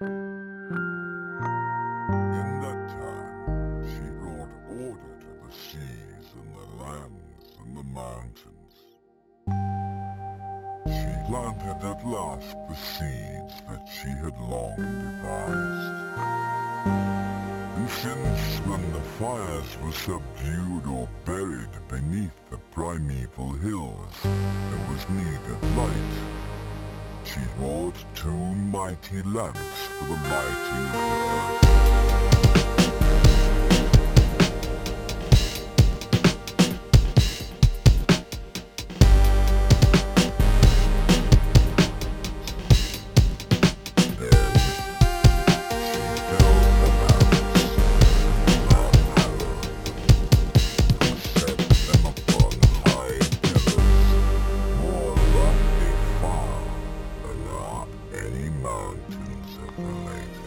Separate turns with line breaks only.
In that time, she brought order to the seas and the lands and the mountains. She planted at last the seeds that she had long devised. And since when the fires were subdued or buried beneath the primeval hills, there was need of light. She brought two mighty lamps for the lighting of lofty